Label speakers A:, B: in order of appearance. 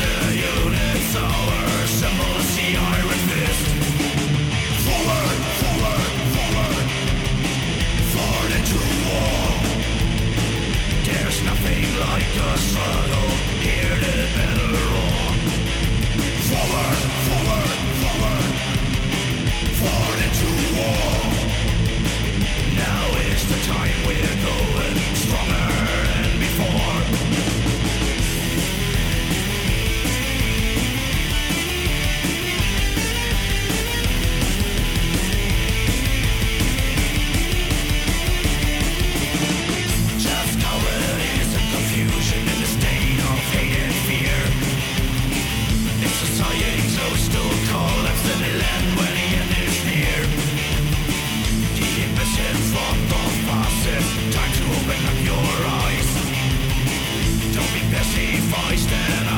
A: the units, the iron fist. Forward, forward, forward, into. There's nothing like the struggle here to better on. sacrificed and